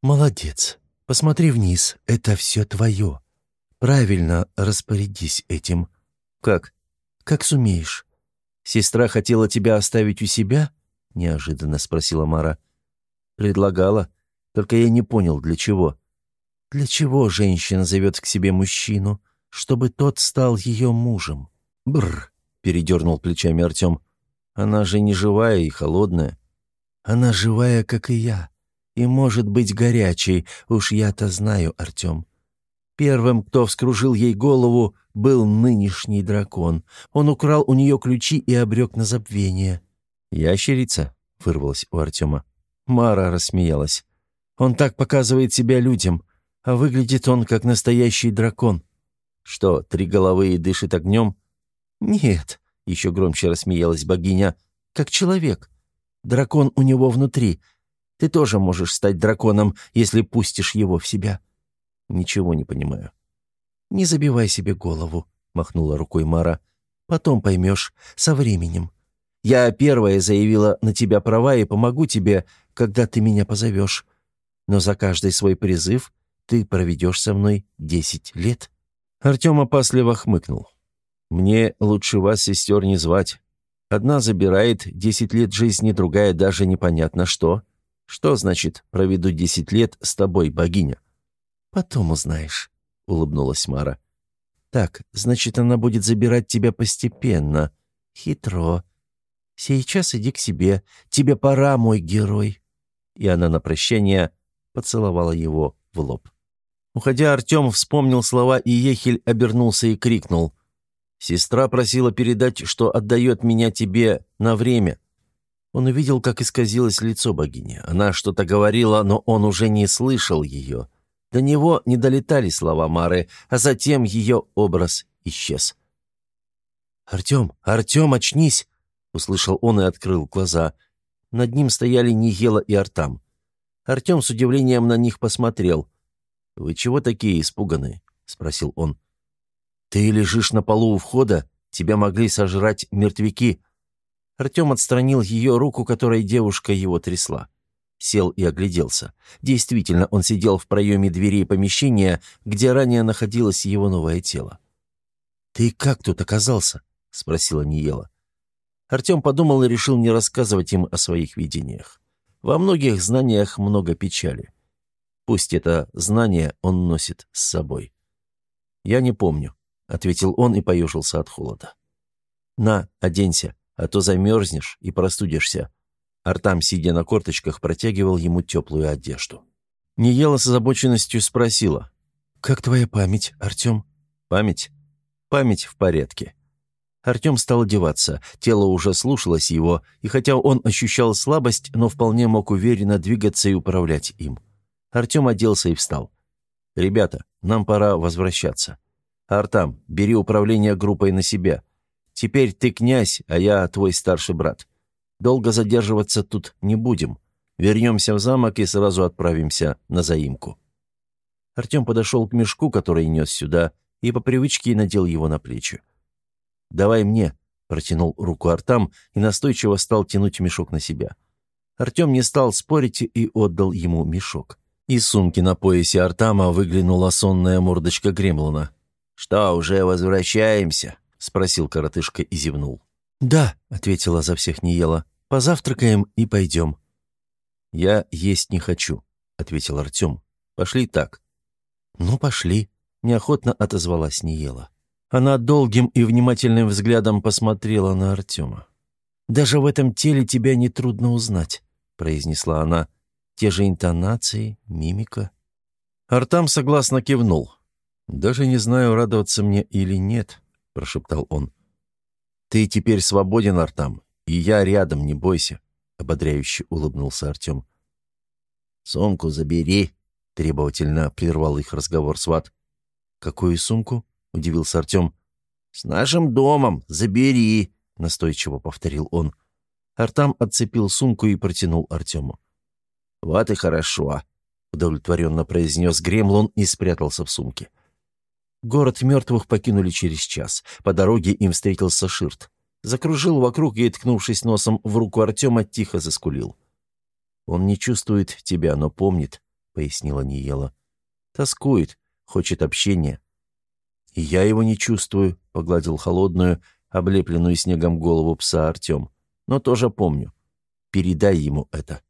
«Молодец. Посмотри вниз. Это все твое. Правильно распорядись этим. Как? Как сумеешь. Сестра хотела тебя оставить у себя?» — неожиданно спросила Мара. «Предлагала. Только я не понял, для чего». «Для чего женщина зовет к себе мужчину? Чтобы тот стал ее мужем». «Бррр», — передернул плечами Артем. «Она же не живая и холодная». «Она живая, как и я. И может быть горячей, уж я-то знаю, Артем. Первым, кто вскружил ей голову, был нынешний дракон. Он украл у нее ключи и обрек на забвение. «Ящерица?» — вырвалась у Артема. Мара рассмеялась. «Он так показывает себя людям, а выглядит он как настоящий дракон». «Что, три головы и дышит огнем?» «Нет», — еще громче рассмеялась богиня, — «как человек. Дракон у него внутри. Ты тоже можешь стать драконом, если пустишь его в себя». «Ничего не понимаю». «Не забивай себе голову», — махнула рукой Мара. «Потом поймешь, со временем. Я первая заявила на тебя права и помогу тебе, когда ты меня позовешь. Но за каждый свой призыв ты проведешь со мной десять лет». Артем опасливо хмыкнул. «Мне лучше вас, сестер, не звать. Одна забирает десять лет жизни, другая даже непонятно что. Что значит «проведу десять лет с тобой, богиня»?» «Потом узнаешь», — улыбнулась Мара. «Так, значит, она будет забирать тебя постепенно. Хитро. Сейчас иди к себе. Тебе пора, мой герой». И она на прощание поцеловала его в лоб. Уходя, Артем вспомнил слова, и Ехель обернулся и крикнул. «Сестра просила передать, что отдает меня тебе на время». Он увидел, как исказилось лицо богини. Она что-то говорила, но он уже не слышал ее. До него не долетали слова Мары, а затем ее образ исчез. «Артем, Артем, очнись!» — услышал он и открыл глаза. Над ним стояли Нигела и Артам. Артем с удивлением на них посмотрел. «Вы чего такие испуганные?» — спросил он. «Ты лежишь на полу у входа? Тебя могли сожрать мертвяки». Артем отстранил ее руку, которой девушка его трясла. Сел и огляделся. Действительно, он сидел в проеме двери помещения, где ранее находилось его новое тело. «Ты как тут оказался?» — спросила Ниела. Артем подумал и решил не рассказывать им о своих видениях. Во многих знаниях много печали. Пусть это знание он носит с собой. «Я не помню», — ответил он и поежился от холода. «На, оденься, а то замерзнешь и простудишься. Артам, сидя на корточках, протягивал ему теплую одежду. Ниела с озабоченностью спросила. «Как твоя память, Артем?» «Память? Память в порядке». Артем стал одеваться, тело уже слушалось его, и хотя он ощущал слабость, но вполне мог уверенно двигаться и управлять им. Артем оделся и встал. «Ребята, нам пора возвращаться. Артам, бери управление группой на себя. Теперь ты князь, а я твой старший брат. Долго задерживаться тут не будем. Вернемся в замок и сразу отправимся на заимку». Артем подошел к мешку, который нес сюда, и по привычке надел его на плечи. «Давай мне», — протянул руку Артам и настойчиво стал тянуть мешок на себя. Артем не стал спорить и отдал ему мешок. Из сумки на поясе Артама выглянула сонная мордочка Гремлуна. «Что, уже возвращаемся?» — спросил коротышка и зевнул. «Да», — ответила за всех не ела. «Позавтракаем и пойдем». «Я есть не хочу», — ответил Артем. «Пошли так». «Ну, пошли», — неохотно отозвалась Ниела. Она долгим и внимательным взглядом посмотрела на Артема. «Даже в этом теле тебя нетрудно узнать», — произнесла она. «Те же интонации, мимика». Артам согласно кивнул. «Даже не знаю, радоваться мне или нет», — прошептал он. «Ты теперь свободен, Артам, и я рядом, не бойся», — ободряюще улыбнулся Артем. «Сумку забери», — требовательно прервал их разговор сват. «Какую сумку?» — удивился Артем. «С нашим домом забери», — настойчиво повторил он. Артам отцепил сумку и протянул Артему. «Вот и хорошо», — удовлетворенно произнес Гремлон и спрятался в сумке. Город мертвых покинули через час. По дороге им встретился Ширт. Закружил вокруг и, ткнувшись носом в руку Артема, тихо заскулил. «Он не чувствует тебя, но помнит», — пояснила Ниела. «Тоскует, хочет общения». «И я его не чувствую», — погладил холодную, облепленную снегом голову пса Артем. «Но тоже помню. Передай ему это».